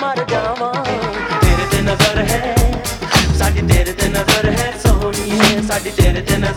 ਮਰ ਜਾਵਾਂ। ਤੇਰੇ ਤੇ ਨਜ਼ਰ ਹੈ, ਸਾਡੀ ਤੇਰੇ ਤੇ ਨਜ਼ਰ ਹੈ ਸੋਹਣੀਏ ਸਾਡੀ ਤੇਰੇ ਤੇ ਨਜ਼ਰ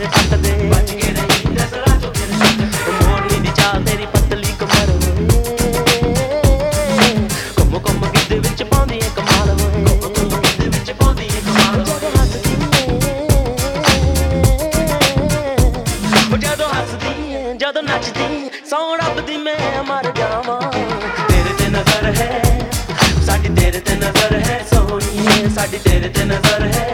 ਮੇਰੇ ਤੇਰੀ ਪਤਲੀ ਕਮਰ ਕੰਮ ਕੰਮ ਵਿੱਚ ਪਾਉਂਦੀ ਏ ਕਮਾਲ ਵਿੱਚ ਜਦੋਂ ਹੱਸਦੀ ਜਦੋਂ ਨੱਚਦੀ ਸੌਂ ਰੱਬ ਮੈਂ ਮਰ ਜਾਵਾਂ। ਤੇਰੇ ਤੇ ਨਜ਼ਰ ਹੈ, ਸਾਡੀ ਤੇਰੇ ਤੇ ਨਜ਼ਰ ਹੈ ਸੋਹਣੀਏ ਸਾਡੀ ਤੇਰੇ ਤੇ ਨਜ਼ਰ ਹੈ।